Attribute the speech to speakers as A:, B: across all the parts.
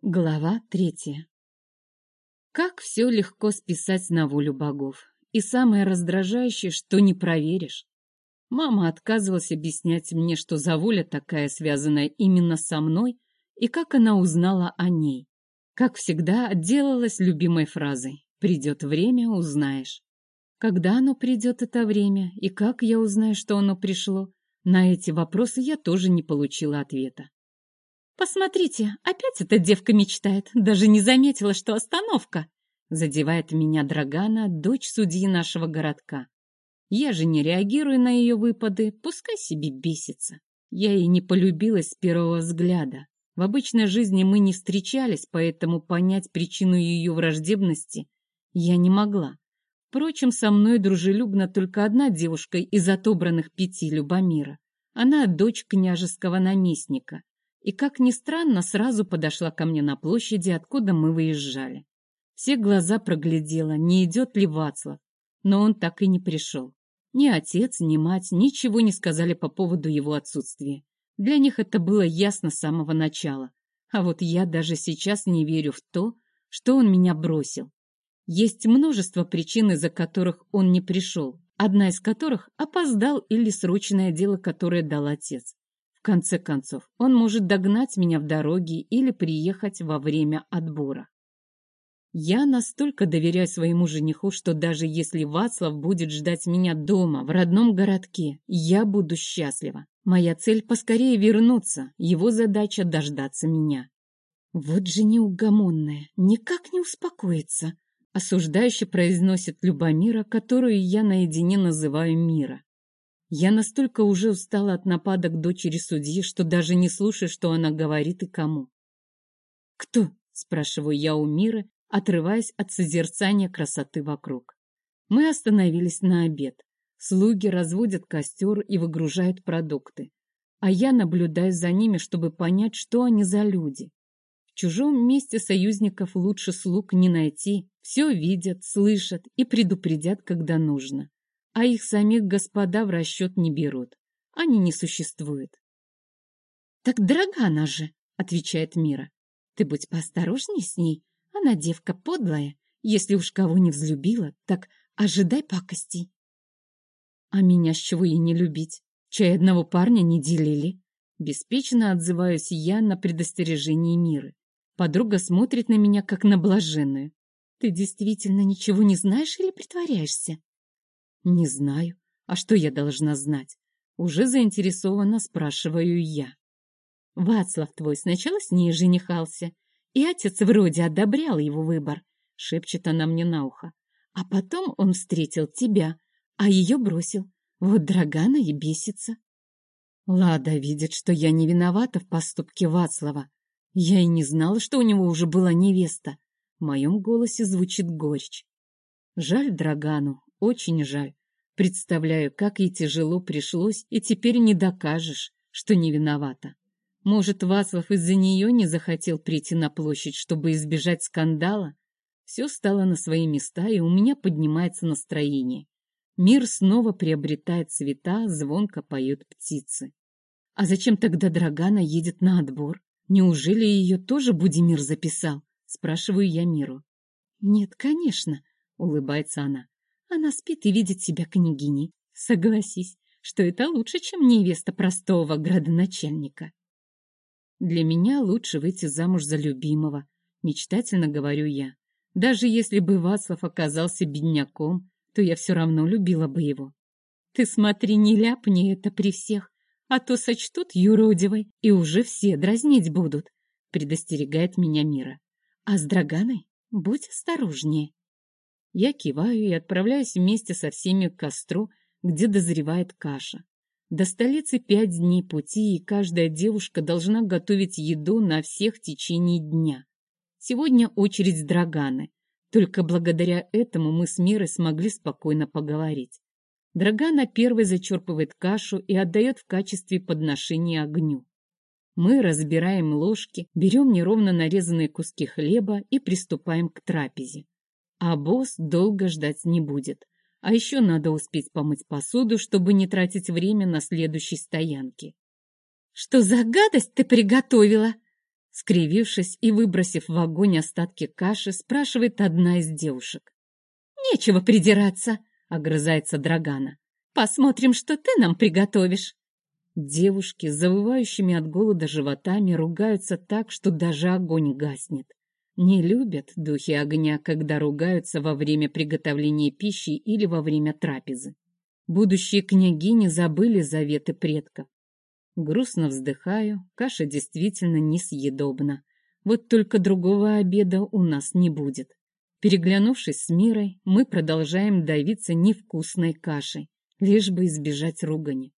A: Глава третья. Как все легко списать на волю богов. И самое раздражающее, что не проверишь. Мама отказывалась объяснять мне, что за воля такая, связанная именно со мной, и как она узнала о ней. Как всегда, отделалась любимой фразой «Придет время, узнаешь». Когда оно придет, это время, и как я узнаю, что оно пришло, на эти вопросы я тоже не получила ответа. «Посмотрите, опять эта девка мечтает, даже не заметила, что остановка!» Задевает меня Драгана, дочь судьи нашего городка. Я же не реагирую на ее выпады, пускай себе бесится. Я ей не полюбилась с первого взгляда. В обычной жизни мы не встречались, поэтому понять причину ее враждебности я не могла. Впрочем, со мной дружелюбна только одна девушка из отобранных пяти Любомира. Она дочь княжеского наместника. И, как ни странно, сразу подошла ко мне на площади, откуда мы выезжали. Все глаза проглядела, не идет ли Вацлав, но он так и не пришел. Ни отец, ни мать ничего не сказали по поводу его отсутствия. Для них это было ясно с самого начала. А вот я даже сейчас не верю в то, что он меня бросил. Есть множество причин, из-за которых он не пришел, одна из которых – опоздал или срочное дело, которое дал отец. Конце концов, он может догнать меня в дороге или приехать во время отбора. Я настолько доверяю своему жениху, что даже если Вацлав будет ждать меня дома, в родном городке, я буду счастлива. Моя цель поскорее вернуться, его задача дождаться меня. Вот же неугомонная, никак не успокоится, осуждающе произносит Любомира, которую я наедине называю Мира. Я настолько уже устала от нападок дочери судьи, что даже не слушаю, что она говорит и кому. «Кто?» — спрашиваю я у Миры, отрываясь от созерцания красоты вокруг. Мы остановились на обед. Слуги разводят костер и выгружают продукты. А я наблюдаю за ними, чтобы понять, что они за люди. В чужом месте союзников лучше слуг не найти. Все видят, слышат и предупредят, когда нужно а их самих господа в расчет не берут. Они не существуют. «Так дорога она же!» — отвечает Мира. «Ты будь поосторожней с ней. Она девка подлая. Если уж кого не взлюбила, так ожидай пакостей». «А меня с чего ей не любить? Чай одного парня не делили?» Беспечно отзываюсь я на предостережение Миры. Подруга смотрит на меня, как на блаженную. «Ты действительно ничего не знаешь или притворяешься?» Не знаю. А что я должна знать? Уже заинтересованно спрашиваю я. Вацлав твой сначала с ней женихался, и отец вроде одобрял его выбор, шепчет она мне на ухо. А потом он встретил тебя, а ее бросил. Вот Драгана и бесится. Лада видит, что я не виновата в поступке Вацлава. Я и не знала, что у него уже была невеста. В моем голосе звучит горечь. Жаль Драгану, очень жаль. Представляю, как ей тяжело пришлось, и теперь не докажешь, что не виновата. Может, Васлов из-за нее не захотел прийти на площадь, чтобы избежать скандала? Все стало на свои места, и у меня поднимается настроение. Мир снова приобретает цвета, звонко поют птицы. А зачем тогда Драгана едет на отбор? Неужели ее тоже Будимир записал? Спрашиваю я Миру. Нет, конечно, улыбается она. Она спит и видит себя княгиней. Согласись, что это лучше, чем невеста простого градоначальника. Для меня лучше выйти замуж за любимого, мечтательно говорю я. Даже если бы Вацлав оказался бедняком, то я все равно любила бы его. Ты смотри, не ляпни это при всех, а то сочтут юродивой, и уже все дразнить будут, предостерегает меня Мира. А с Драганой будь осторожнее. Я киваю и отправляюсь вместе со всеми к костру, где дозревает каша. До столицы пять дней пути, и каждая девушка должна готовить еду на всех в течение дня. Сегодня очередь Драганы. Только благодаря этому мы с Мирой смогли спокойно поговорить. Драгана первой зачерпывает кашу и отдает в качестве подношения огню. Мы разбираем ложки, берем неровно нарезанные куски хлеба и приступаем к трапезе. А босс долго ждать не будет. А еще надо успеть помыть посуду, чтобы не тратить время на следующей стоянке. «Что за гадость ты приготовила?» Скривившись и выбросив в огонь остатки каши, спрашивает одна из девушек. «Нечего придираться», — огрызается Драгана. «Посмотрим, что ты нам приготовишь». Девушки завывающими от голода животами ругаются так, что даже огонь гаснет. Не любят духи огня, когда ругаются во время приготовления пищи или во время трапезы. Будущие княгини забыли заветы предков. Грустно вздыхаю, каша действительно несъедобна. Вот только другого обеда у нас не будет. Переглянувшись с Мирой, мы продолжаем давиться невкусной кашей, лишь бы избежать ругани.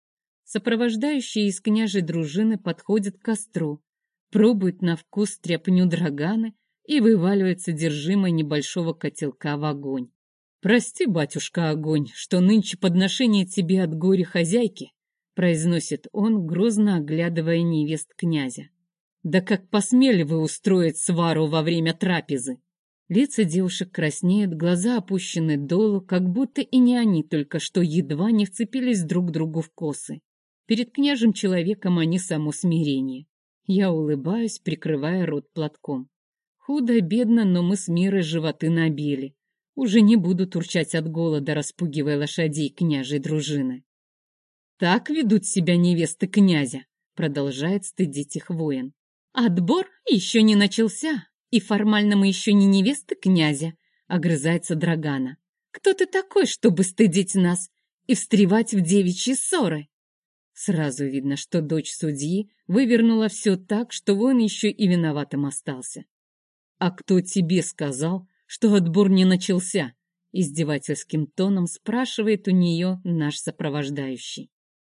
A: Сопровождающие из княжей дружины подходят к костру, пробуют на вкус тряпню драганы и вываливают содержимое небольшого котелка в огонь. «Прости, батюшка, огонь, что нынче подношение тебе от горя хозяйки произносит он, грозно оглядывая невест князя. «Да как посмели вы устроить свару во время трапезы?» Лица девушек краснеют, глаза опущены долу, как будто и не они только что едва не вцепились друг другу в косы. Перед княжим человеком они само смирение. Я улыбаюсь, прикрывая рот платком. Худо-бедно, но мы с Мирой животы набили. Уже не буду турчать от голода, распугивая лошадей княжей дружины. Так ведут себя невесты князя, продолжает стыдить их воин. Отбор еще не начался, и формально мы еще не невесты князя, огрызается Драгана. Кто ты такой, чтобы стыдить нас и встревать в девичьи ссоры? Сразу видно, что дочь судьи вывернула все так, что воин еще и виноватым остался. «А кто тебе сказал, что отбор не начался?» Издевательским тоном спрашивает у нее наш сопровождающий.